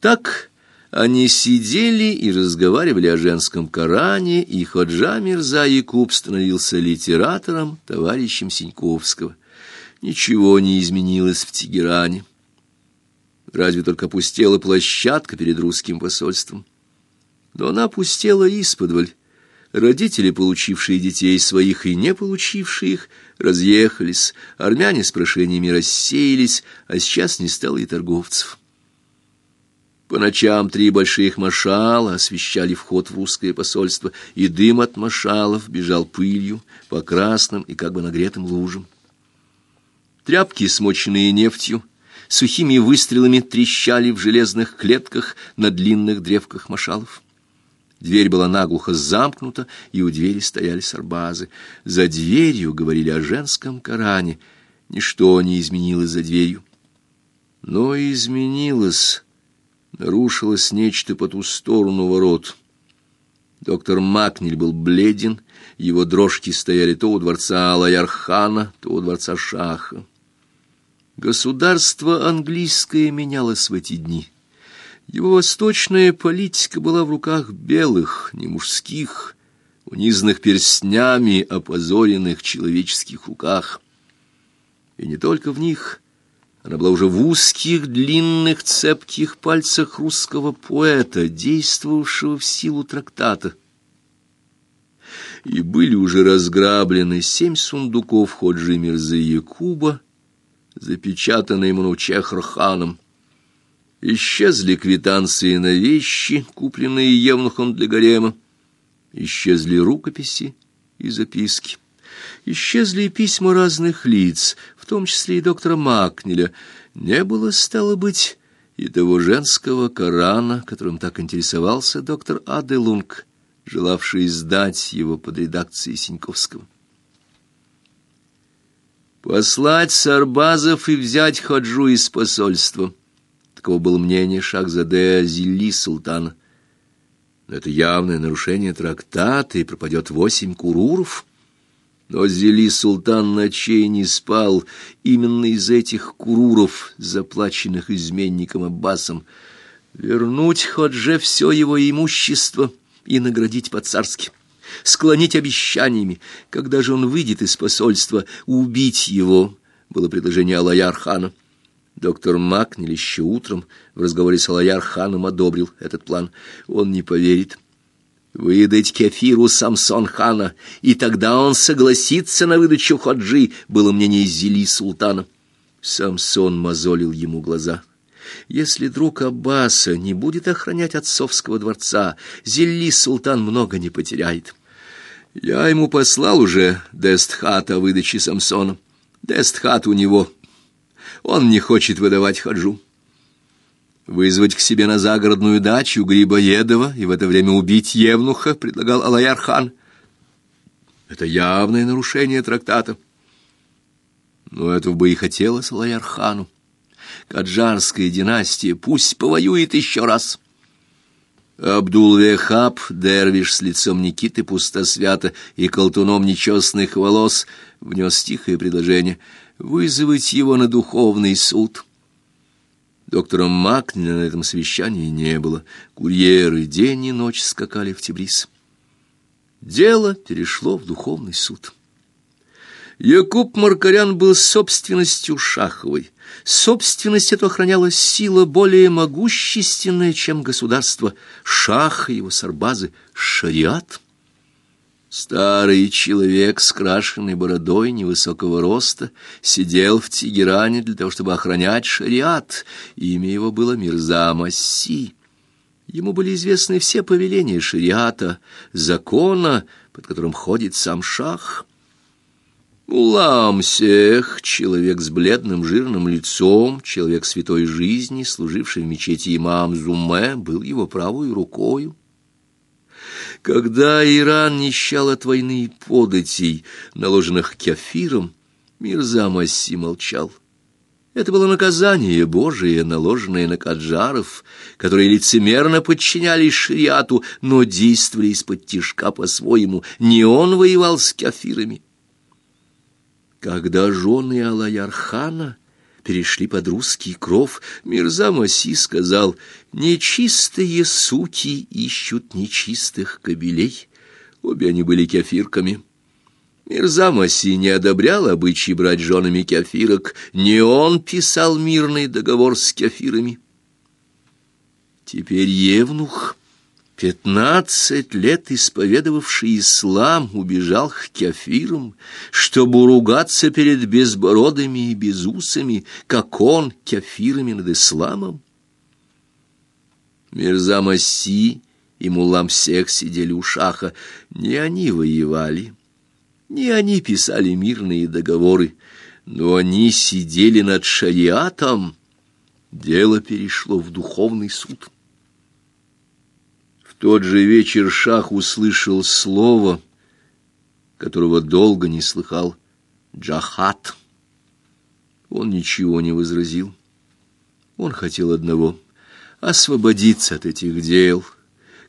Так они сидели и разговаривали о женском Коране, и Ходжа Мирза Якуб становился литератором, товарищем Синьковского. Ничего не изменилось в Тегеране. Разве только пустела площадка перед русским посольством. Но она пустела исподволь. Родители, получившие детей своих и не получившие их, разъехались, армяне с прошениями рассеялись, а сейчас не стало и торговцев. По ночам три больших машала освещали вход в русское посольство, и дым от машалов бежал пылью по красным и как бы нагретым лужам. Тряпки, смоченные нефтью, сухими выстрелами трещали в железных клетках на длинных древках машалов. Дверь была наглухо замкнута, и у двери стояли сарбазы. За дверью говорили о женском Коране. Ничто не изменилось за дверью. Но изменилось нарушилось нечто по ту сторону ворот. Доктор Макнель был бледен, его дрожки стояли то у дворца Алаярхана, то у дворца Шаха. Государство английское менялось в эти дни. Его восточная политика была в руках белых, не мужских, унизанных перстнями, опозоренных человеческих руках. И не только в них — она была уже в узких, длинных, цепких пальцах русского поэта, действовавшего в силу трактата. И были уже разграблены семь сундуков Ходжи Мирзы Якуба, запечатанные Манучехр-ханом. Исчезли квитанции на вещи, купленные евнухом для гарема. Исчезли рукописи и записки. Исчезли и письма разных лиц, в том числе и доктора Макнеля. Не было, стало быть, и того женского Корана, которым так интересовался доктор Аделунг, желавший издать его под редакцией Синьковского. Послать Сарбазов и взять Хаджу из посольства. Таково было мнение Шахзаде Зилли Султана. Но это явное нарушение трактата, и пропадет восемь куруров — но Зели султан ночей не спал именно из этих куруров, заплаченных изменником Аббасом. Вернуть Ходже все его имущество и наградить по-царски. Склонить обещаниями, когда же он выйдет из посольства, убить его, было предложение Алаяр-хана. Доктор Макнель еще утром в разговоре с Алаяр-ханом одобрил этот план. Он не поверит Выдать кефиру Самсон-хана, и тогда он согласится на выдачу хаджи, было мнение Зели султана. Самсон мозолил ему глаза. Если друг Аббаса не будет охранять отцовского дворца, Зелли султан много не потеряет. Я ему послал уже Дестхат о выдаче Самсона. Дестхат у него. Он не хочет выдавать хаджу вызвать к себе на загородную дачу Грибоедова и в это время убить Евнуха, предлагал Алаяр-хан. Это явное нарушение трактата. Но этого бы и хотелось Алаяр-хану. Каджарская династия пусть повоюет еще раз. Абдул-Вехаб, дервиш с лицом Никиты пустосвята и колтуном нечестных волос, внес тихое предложение вызвать его на духовный суд — Доктора Макнина на этом совещании не было. Курьеры день и ночь скакали в Тибрис. Дело перешло в духовный суд. Якуб Маркарян был собственностью Шаховой. Собственность эту охраняла сила более могущественная, чем государство. Шах и его сарбазы — шариат — Старый человек с крашенной бородой невысокого роста сидел в Тегеране для того, чтобы охранять шариат. Имя его было Мирза Масси. Ему были известны все повеления шариата, закона, под которым ходит сам шах. Улам Сех, человек с бледным жирным лицом, человек святой жизни, служивший в мечети имам Зуме, был его правой рукою. Когда Иран нищал от войны и податей, наложенных кефиром, Мирза Масси молчал. Это было наказание Божие, наложенное на каджаров, которые лицемерно подчинялись шариату, но действовали из-под тишка по-своему. Не он воевал с кафирами. Когда жены Алаярхана перешли под русский кров. Мирза Маси сказал, «Нечистые суки ищут нечистых кобелей». Обе они были кефирками. Мирза Маси не одобрял обычаи брать женами кефирок, не он писал мирный договор с кефирами. Теперь Евнух Пятнадцать лет исповедовавший ислам убежал к кефирам, чтобы ругаться перед безбородыми и безусами, как он кефирами над исламом. Мирза Маси и Мулам всех сидели у шаха. Не они воевали, не они писали мирные договоры, но они сидели над шариатом. Дело перешло в духовный суд тот же вечер Шах услышал слово, которого долго не слыхал — «джахат». Он ничего не возразил. Он хотел одного — освободиться от этих дел,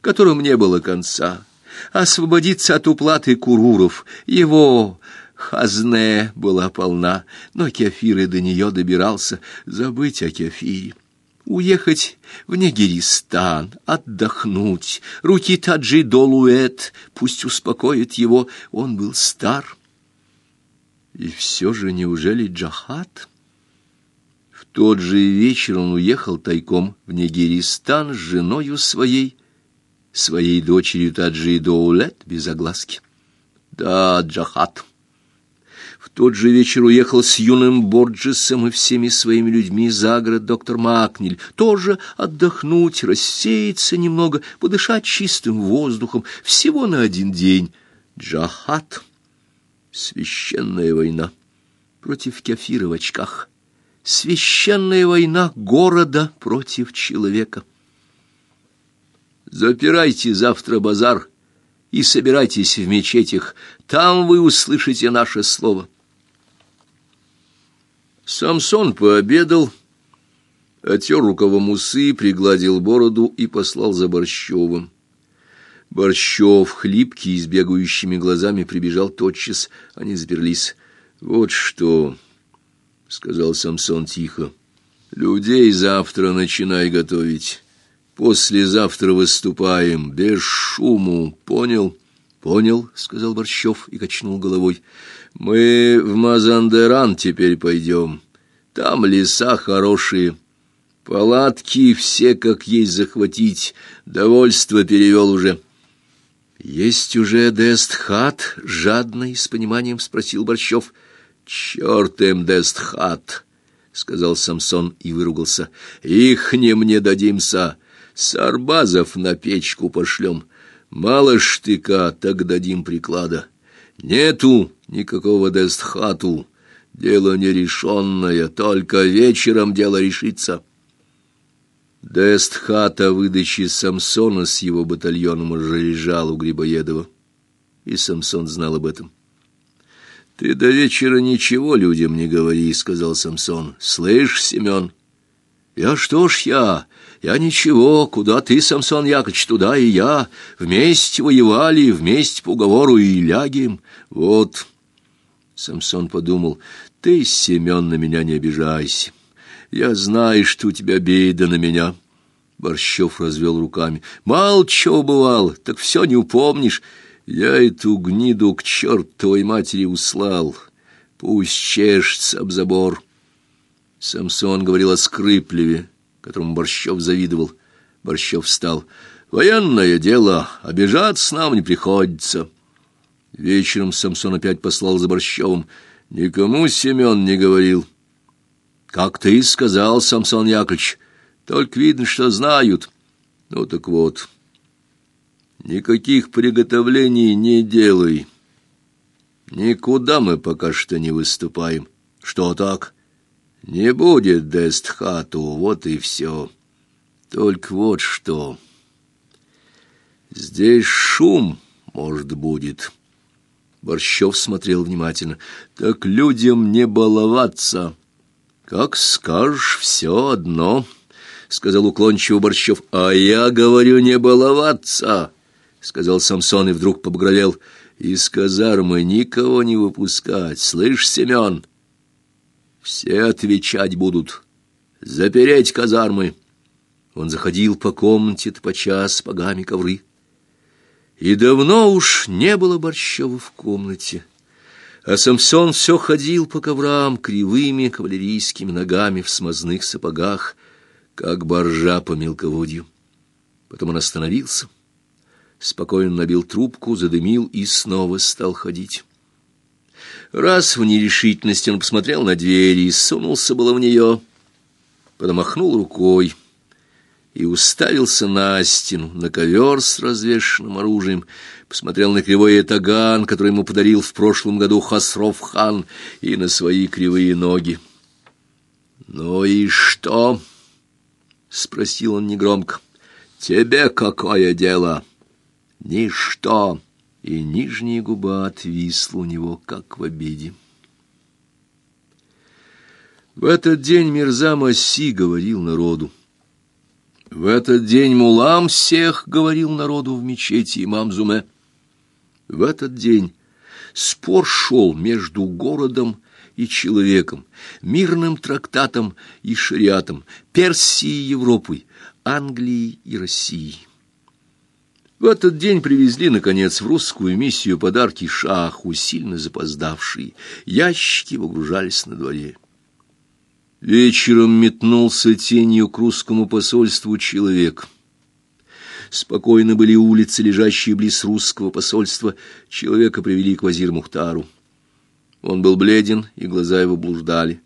которым не было конца, освободиться от уплаты куруров. Его хазне была полна, но кефир и до нее добирался, забыть о кефире уехать в Негеристан, отдохнуть. Руки Таджи Долуэт, пусть успокоит его, он был стар. И все же неужели Джахат? В тот же вечер он уехал тайком в Негеристан с женою своей, своей дочерью Таджи Доулет без огласки. Да, Джахат. В тот же вечер уехал с юным Борджесом и всеми своими людьми за город доктор Макниль, тоже отдохнуть, рассеяться немного, подышать чистым воздухом, всего на один день. Джахат. Священная война против кефира в очках. Священная война города против человека. Запирайте завтра базар и собирайтесь в мечетях, там вы услышите наше слово. Самсон пообедал, отер рукавом усы, пригладил бороду и послал за Борщевым. Борщев, хлипкий, с бегающими глазами, прибежал тотчас. Они заперлись. «Вот что», — сказал Самсон тихо, — «людей завтра начинай готовить». Послезавтра выступаем, без шуму, понял? Понял, сказал Борщев и качнул головой. Мы в Мазандеран теперь пойдем. Там леса хорошие. Палатки все как есть захватить. Довольство перевел уже. Есть уже Дестхат? Жадно и с пониманием спросил Борщев. Черт им Дестхат, сказал Самсон и выругался. Их не мне дадимся. Сарбазов на печку пошлем. Мало штыка, так дадим приклада. Нету никакого дестхату. Дело нерешенное, только вечером дело решится. Дестхата выдачи Самсона с его батальоном уже лежал у Грибоедова. И Самсон знал об этом. «Ты до вечера ничего людям не говори», — сказал Самсон. «Слышь, Семен?» «Я что ж я? Я ничего, куда ты, Самсон Яковлевич, туда и я. Вместе воевали, вместе по уговору и лягем. Вот. Самсон подумал, ты, Семен, на меня не обижайся. Я знаю, что у тебя беда на меня. Борщев развел руками. Мало чего бывал, так все не упомнишь. Я эту гниду к чертовой матери услал. Пусть чешется об забор. Самсон говорил о Скрыплеве которому Борщев завидовал. Борщев встал. «Военное дело, обижаться нам не приходится». Вечером Самсон опять послал за Борщевым. «Никому Семен не говорил». «Как ты сказал, Самсон Яковлевич, только видно, что знают». «Ну так вот, никаких приготовлений не делай. Никуда мы пока что не выступаем». «Что так?» Не будет Дестхату, вот и все. Только вот что. Здесь шум, может, будет. Борщев смотрел внимательно. Так людям не баловаться. Как скажешь, все одно, сказал уклончиво Борщев. А я говорю не баловаться, сказал Самсон и вдруг Из казармы никого не выпускать. Слышь, Семен? Все отвечать будут. Запереть казармы. Он заходил по комнате топоча с погами ковры. И давно уж не было Борщева в комнате. А Самсон все ходил по коврам кривыми кавалерийскими ногами в смазных сапогах, как боржа по мелководью. Потом он остановился, спокойно набил трубку, задымил и снова стал ходить. Раз в нерешительности он посмотрел на дверь и сунулся было в нее, потом махнул рукой и уставился на стену, на ковер с развешенным оружием, посмотрел на кривой этаган, который ему подарил в прошлом году Хасров-хан, и на свои кривые ноги. «Ну и что?» — спросил он негромко. «Тебе какое дело?» «Ничто!» И нижняя губа отвисла у него, как в обиде. В этот день Мирза Маси говорил народу. В этот день мулам всех говорил народу в мечети имам Зуме. В этот день спор шел между городом и человеком, мирным трактатом и шариатом, Персией и Европой, Англией и Россией. В этот день привезли, наконец, в русскую миссию подарки шаху, сильно запоздавшие. Ящики выгружались на дворе. Вечером метнулся тенью к русскому посольству человек. Спокойно были улицы, лежащие близ русского посольства. Человека привели к вазир Мухтару. Он был бледен, и глаза его блуждали.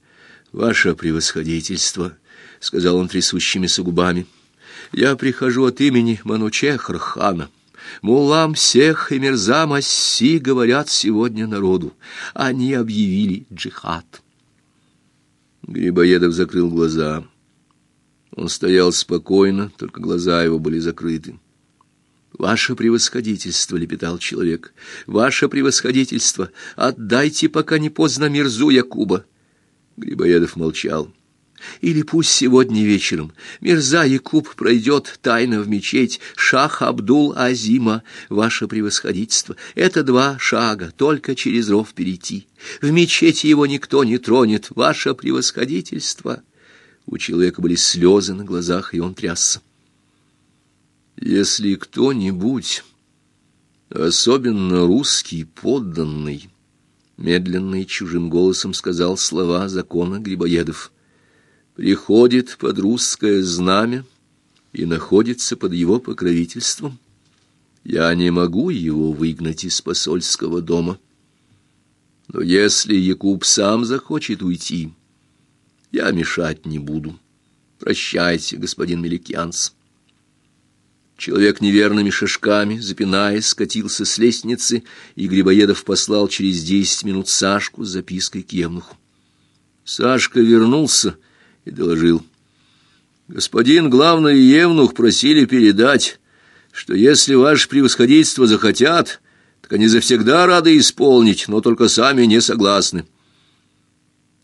«Ваше превосходительство», — сказал он трясущимися губами, — «я прихожу от имени Манучехра хана». Мулам всех и Мирза Масси говорят сегодня народу. Они объявили джихад. Грибоедов закрыл глаза. Он стоял спокойно, только глаза его были закрыты. «Ваше превосходительство!» — лепетал человек. «Ваше превосходительство! Отдайте, пока не поздно, Мирзу Якуба!» Грибоедов молчал. Или пусть сегодня вечером Мирза Якуб пройдет тайно в мечеть Шах Абдул Азима, ваше превосходительство. Это два шага, только через ров перейти. В мечети его никто не тронет, ваше превосходительство. У человека были слезы на глазах, и он трясся. Если кто-нибудь, особенно русский подданный, медленно и чужим голосом сказал слова закона Грибоедов — приходит под русское знамя и находится под его покровительством, я не могу его выгнать из посольского дома. Но если Якуб сам захочет уйти, я мешать не буду. Прощайте, господин Меликянс. Человек неверными шажками, запинаясь, скатился с лестницы, и Грибоедов послал через десять минут Сашку с запиской к Евнуху. Сашка вернулся и доложил. «Господин главный Евнух просили передать, что если ваше превосходительство захотят, так они завсегда рады исполнить, но только сами не согласны».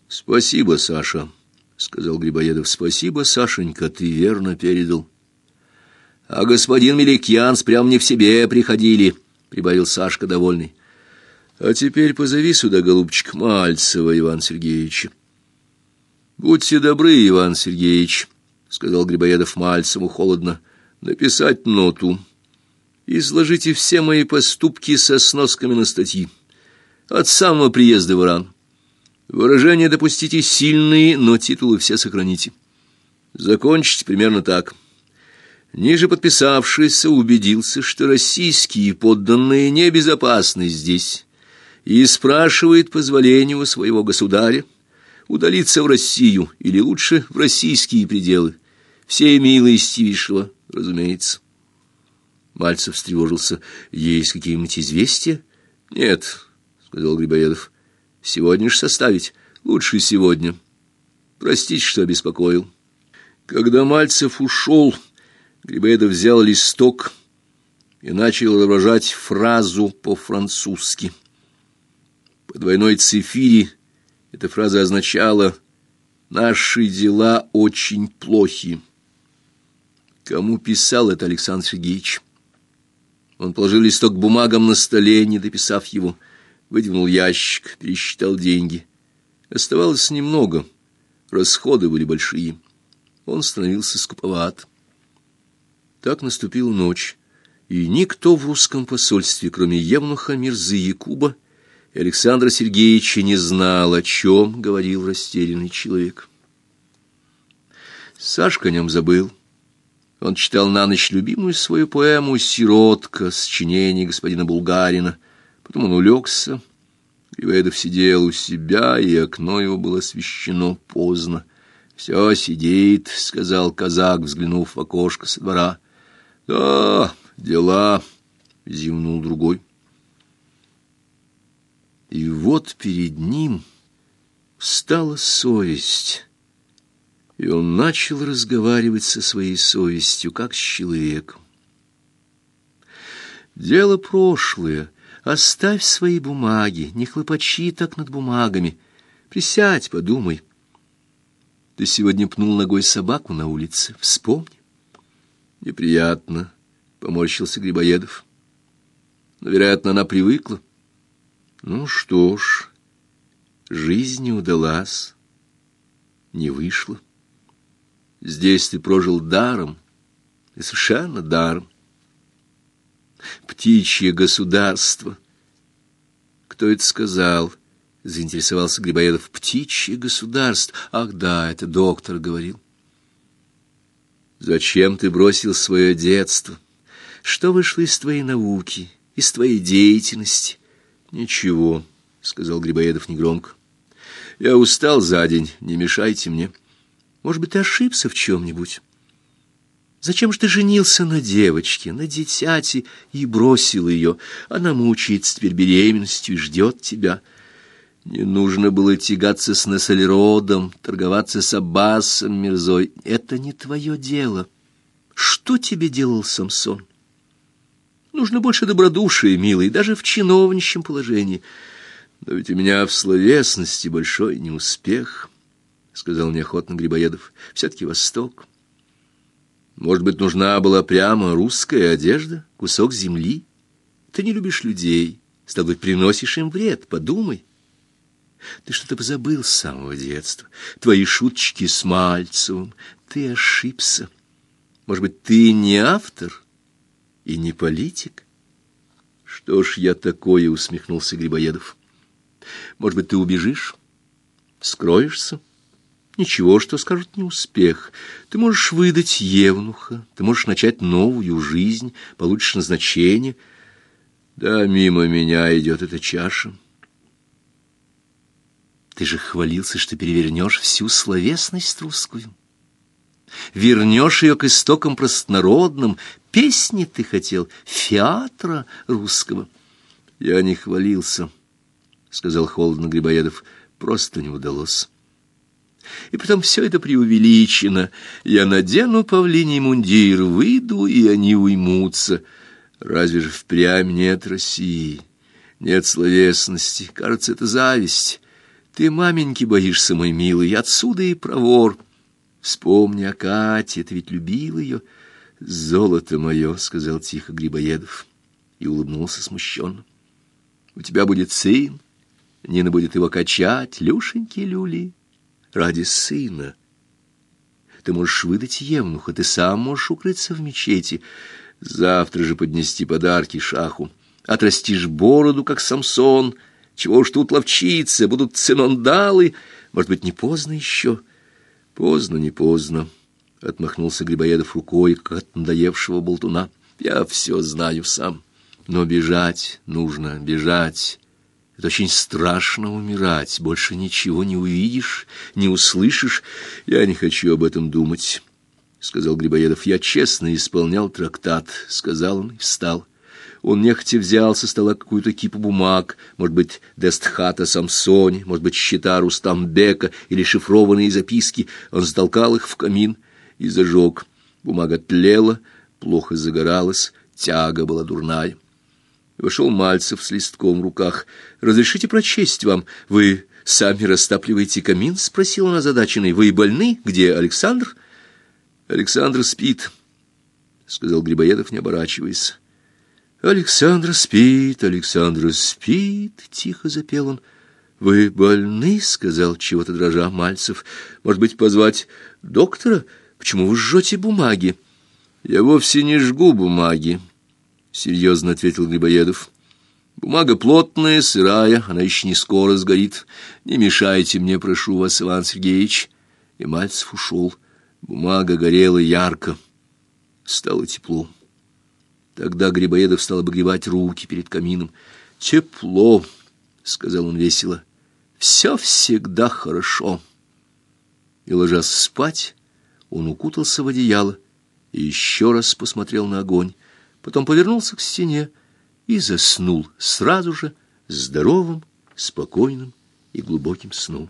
«Спасибо, Саша», — сказал Грибоедов. «Спасибо, Сашенька, ты верно передал». «А господин Меликьянс прям не в себе приходили», — прибавил Сашка довольный. «А теперь позови сюда, голубчик, Мальцева Иван Сергеевича». Будьте добры, Иван Сергеевич, сказал Грибоедов Мальцеву холодно, написать ноту. Изложите все мои поступки со сносками на статьи. От самого приезда в Иран. Выражения допустите сильные, но титулы все сохраните. Закончите примерно так. Ниже подписавшийся убедился, что российские подданные небезопасны здесь, и спрашивает позволения у своего государя удалиться в Россию или лучше в российские пределы. Все милости вишего, разумеется. Мальцев встревожился. Есть какие-нибудь известия? Нет, сказал Грибоедов. Сегодня ж составить. Лучше сегодня. Простите, что обеспокоил. Когда Мальцев ушел, Грибоедов взял листок и начал изображать фразу по-французски. По двойной цифире эта фраза означала «Наши дела очень плохи». Кому писал это Александр Сергеевич? Он положил листок бумагам на столе, не дописав его, выдвинул ящик, пересчитал деньги. Оставалось немного, расходы были большие. Он становился скуповат. Так наступила ночь, и никто в русском посольстве, кроме Евнуха Мирзы Якуба и Александра Сергеевича, не знал, о чем говорил растерянный человек. Сашка о нем забыл. Он читал на ночь любимую свою поэму «Сиротка» сочинение господина Булгарина. Потом он улегся. Грибоедов сидел у себя, и окно его было освещено поздно. «Все сидит», — сказал казак, взглянув в окошко со двора. «Да, дела», — зевнул другой. И вот перед ним стала совесть и он начал разговаривать со своей совестью, как с человеком. Дело прошлое. Оставь свои бумаги, не хлопочи так над бумагами. Присядь, подумай. Ты сегодня пнул ногой собаку на улице. Вспомни. Неприятно, поморщился Грибоедов. Но, вероятно, она привыкла. Ну что ж, жизнь не удалась, не вышла. Здесь ты прожил даром, и совершенно даром. Птичье государство. Кто это сказал? Заинтересовался Грибоедов. Птичье государство. Ах да, это доктор говорил. Зачем ты бросил свое детство? Что вышло из твоей науки, из твоей деятельности? Ничего, сказал Грибоедов негромко. Я устал за день, не мешайте мне. Может быть, ты ошибся в чем-нибудь? Зачем же ты женился на девочке, на дитяти, и бросил ее? Она мучается теперь беременностью и ждет тебя. Не нужно было тягаться с Нассалеродом, торговаться с Аббасом Мирзой. Это не твое дело. Что тебе делал Самсон? Нужно больше добродушия, милый, даже в чиновничьем положении. Но ведь у меня в словесности большой неуспех» сказал неохотно Грибоедов. Все-таки Восток. Может быть, нужна была прямо русская одежда, кусок земли? Ты не любишь людей, стал быть, приносишь им вред, подумай. Ты что-то позабыл с самого детства. Твои шуточки с Мальцевым. Ты ошибся. Может быть, ты не автор и не политик? Что ж я такое, усмехнулся Грибоедов. Может быть, ты убежишь? Скроешься? Ничего, что скажут не успех. Ты можешь выдать евнуха, ты можешь начать новую жизнь, получишь назначение. Да мимо меня идет эта чаша. Ты же хвалился, что перевернешь всю словесность русскую. Вернешь ее к истокам простонародным. Песни ты хотел, фиатра русского. Я не хвалился, — сказал холодно Грибоедов. Просто не удалось. И потом все это преувеличено. Я надену павлиний мундир, выйду, и они уймутся. Разве же впрямь нет России? Нет словесности. Кажется, это зависть. Ты маменьки боишься, мой милый, отсюда и провор. Вспомни о Кате, ты ведь любил ее. «Золото мое», — сказал тихо Грибоедов и улыбнулся смущенно. «У тебя будет сын, Нина будет его качать, Люшеньки люли» ради сына. Ты можешь выдать Евнуха, ты сам можешь укрыться в мечети, завтра же поднести подарки шаху. Отрастишь бороду, как Самсон, чего уж тут ловчиться, будут ценондалы. Может быть, не поздно еще? Поздно, не поздно, — отмахнулся Грибоедов рукой, как от надоевшего болтуна. Я все знаю сам, но бежать нужно, бежать. Это очень страшно умирать, больше ничего не увидишь, не услышишь. Я не хочу об этом думать, — сказал Грибоедов. Я честно исполнял трактат, — сказал он и встал. Он нехотя взял со стола какую-то кипу бумаг, может быть, Дестхата Самсони, может быть, счета Рустамбека или шифрованные записки. Он затолкал их в камин и зажег. Бумага тлела, плохо загоралась, тяга была дурная. Вошел Мальцев с листком в руках. «Разрешите прочесть вам? Вы сами растапливаете камин?» — спросил он озадаченный. «Вы больны? Где Александр?» «Александр спит», — сказал Грибоедов, не оборачиваясь. «Александр спит, Александр спит», — тихо запел он. Вы больны, сказал чего-то дрожа Мальцев. Может быть, позвать доктора? Почему вы жжете бумаги? Я вовсе не жгу бумаги, серьезно ответил Грибоедов. Бумага плотная, сырая, она еще не скоро сгорит. Не мешайте мне, прошу вас, Иван Сергеевич. И Мальцев ушел. Бумага горела ярко. Стало тепло. Тогда Грибоедов стал обогревать руки перед камином. «Тепло», — сказал он весело, — «все всегда хорошо». И, ложась спать, он укутался в одеяло и еще раз посмотрел на огонь, потом повернулся к стене и заснул сразу же здоровым, спокойным и глубоким сном.